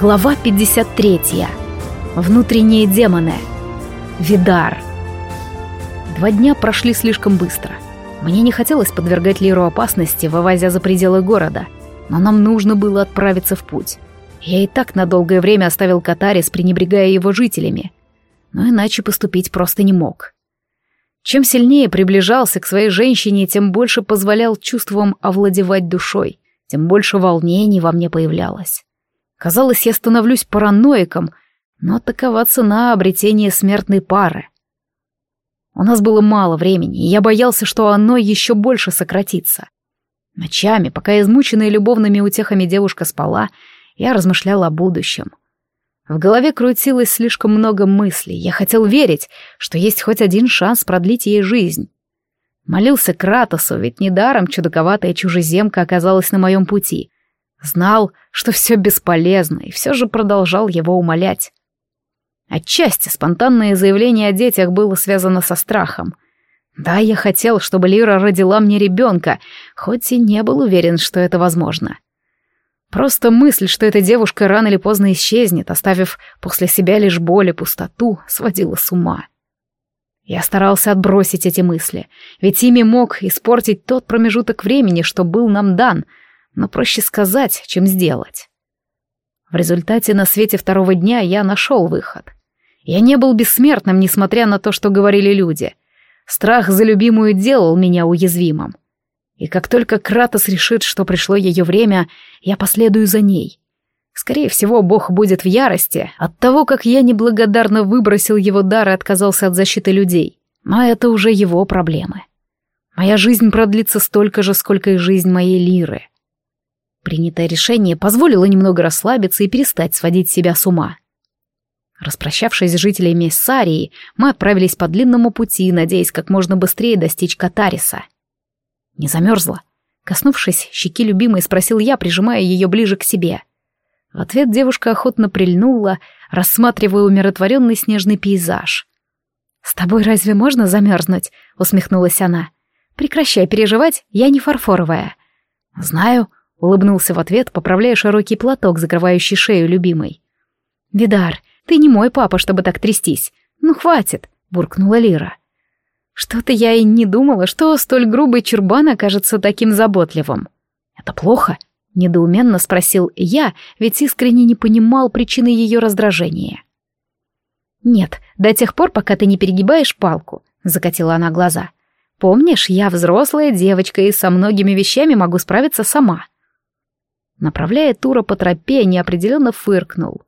Глава 53. Внутренние демоны. Видар. Два дня прошли слишком быстро. Мне не хотелось подвергать Лиру опасности, вывозя за пределы города, но нам нужно было отправиться в путь. Я и так на долгое время оставил Катарис, пренебрегая его жителями. Но иначе поступить просто не мог. Чем сильнее приближался к своей женщине, тем больше позволял чувствам овладевать душой, тем больше волнений во мне появлялось. Казалось, я становлюсь параноиком, но такова цена обретения смертной пары. У нас было мало времени, и я боялся, что оно еще больше сократится. Ночами, пока измученная любовными утехами девушка спала, я размышлял о будущем. В голове крутилось слишком много мыслей. Я хотел верить, что есть хоть один шанс продлить ей жизнь. Молился Кратосу, ведь недаром чудаковатая чужеземка оказалась на моем пути. Знал, что все бесполезно, и все же продолжал его умолять. Отчасти спонтанное заявление о детях было связано со страхом. Да, я хотел, чтобы Лира родила мне ребенка, хоть и не был уверен, что это возможно. Просто мысль, что эта девушка рано или поздно исчезнет, оставив после себя лишь боль и пустоту, сводила с ума. Я старался отбросить эти мысли, ведь ими мог испортить тот промежуток времени, что был нам дан — но проще сказать, чем сделать. В результате на свете второго дня я нашел выход. Я не был бессмертным, несмотря на то, что говорили люди. Страх за любимую делал меня уязвимым. И как только Кратос решит, что пришло ее время, я последую за ней. Скорее всего, Бог будет в ярости от того, как я неблагодарно выбросил его дар и отказался от защиты людей. Но это уже его проблемы. Моя жизнь продлится столько же, сколько и жизнь моей лиры. Принятое решение позволило немного расслабиться и перестать сводить себя с ума. Распрощавшись с жителями Сарии, мы отправились по длинному пути, надеясь как можно быстрее достичь Катариса. Не замерзла. Коснувшись щеки любимой, спросил я, прижимая ее ближе к себе. В ответ девушка охотно прильнула, рассматривая умиротворенный снежный пейзаж. «С тобой разве можно замерзнуть?» — усмехнулась она. «Прекращай переживать, я не фарфоровая». «Знаю», Улыбнулся в ответ, поправляя широкий платок, закрывающий шею любимой. «Видар, ты не мой папа, чтобы так трястись. Ну, хватит!» — буркнула Лира. «Что-то я и не думала, что столь грубый чурбан окажется таким заботливым». «Это плохо?» — недоуменно спросил я, ведь искренне не понимал причины ее раздражения. «Нет, до тех пор, пока ты не перегибаешь палку», — закатила она глаза. «Помнишь, я взрослая девочка и со многими вещами могу справиться сама». Направляя Тура по тропе, неопределенно фыркнул.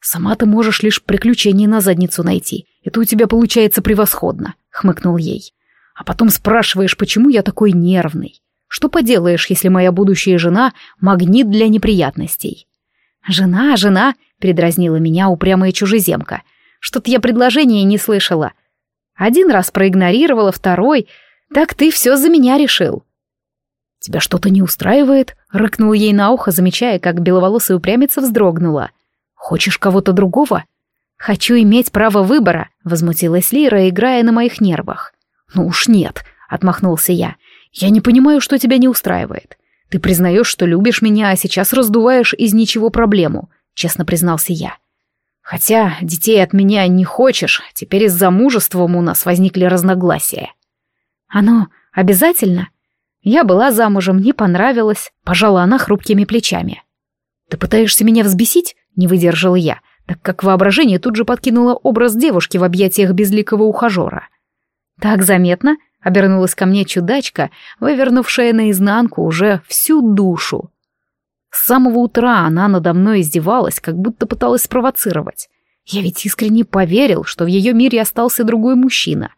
«Сама ты можешь лишь приключения на задницу найти. Это у тебя получается превосходно», — хмыкнул ей. «А потом спрашиваешь, почему я такой нервный. Что поделаешь, если моя будущая жена — магнит для неприятностей?» «Жена, жена», — передразнила меня упрямая чужеземка. «Что-то я предложения не слышала. Один раз проигнорировала, второй. Так ты все за меня решил». «Тебя что-то не устраивает?» — рыкнул ей на ухо, замечая, как беловолосая упрямица вздрогнула. «Хочешь кого-то другого?» «Хочу иметь право выбора», — возмутилась Лира, играя на моих нервах. «Ну уж нет», — отмахнулся я. «Я не понимаю, что тебя не устраивает. Ты признаешь, что любишь меня, а сейчас раздуваешь из ничего проблему», — честно признался я. «Хотя детей от меня не хочешь, теперь за замужеством у нас возникли разногласия». «Оно обязательно?» Я была замужем, не понравилось, пожала она хрупкими плечами. «Ты пытаешься меня взбесить?» — не выдержала я, так как воображение тут же подкинуло образ девушки в объятиях безликого ухажера. «Так заметно?» — обернулась ко мне чудачка, вывернувшая наизнанку уже всю душу. С самого утра она надо мной издевалась, как будто пыталась спровоцировать. Я ведь искренне поверил, что в ее мире остался другой мужчина.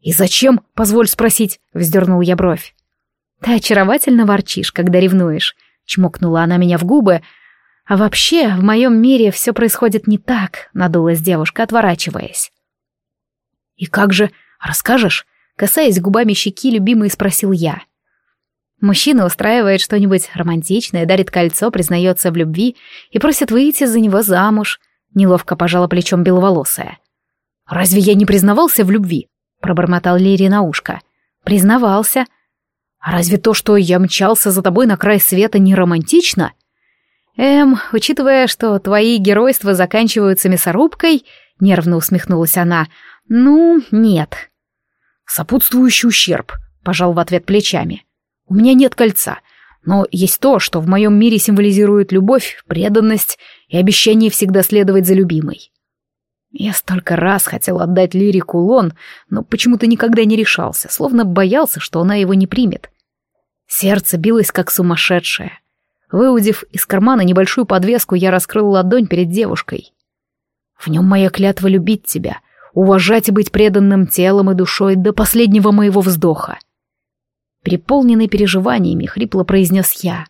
«И зачем, позволь спросить?» — вздернул я бровь. «Ты очаровательно ворчишь, когда ревнуешь», — чмокнула она меня в губы. «А вообще, в моем мире все происходит не так», — надулась девушка, отворачиваясь. «И как же? Расскажешь?» — касаясь губами щеки, любимый спросил я. Мужчина устраивает что-нибудь романтичное, дарит кольцо, признается в любви и просит выйти за него замуж. Неловко пожала плечом беловолосая. «Разве я не признавался в любви?» — пробормотал Лири на ушко. «Признавался. А разве то, что я мчался за тобой на край света, не романтично?» «Эм, учитывая, что твои геройства заканчиваются мясорубкой», — нервно усмехнулась она, — «ну, нет». «Сопутствующий ущерб», — пожал в ответ плечами. «У меня нет кольца, но есть то, что в моем мире символизирует любовь, преданность и обещание всегда следовать за любимой. Я столько раз хотел отдать Лире кулон, но почему-то никогда не решался, словно боялся, что она его не примет. Сердце билось как сумасшедшее. Выудив из кармана небольшую подвеску, я раскрыл ладонь перед девушкой. В нем моя клятва любить тебя, уважать и быть преданным телом и душой до последнего моего вздоха. Переполненный переживаниями, хрипло произнес я.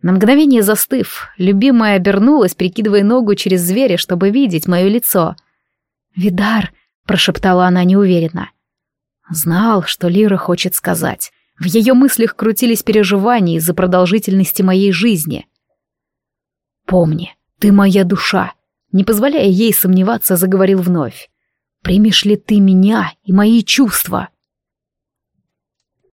На мгновение застыв, любимая обернулась, прикидывая ногу через зверя, чтобы видеть мое лицо. «Видар», — прошептала она неуверенно. Знал, что Лира хочет сказать. В ее мыслях крутились переживания из-за продолжительности моей жизни. «Помни, ты моя душа», — не позволяя ей сомневаться, заговорил вновь. «Примешь ли ты меня и мои чувства?»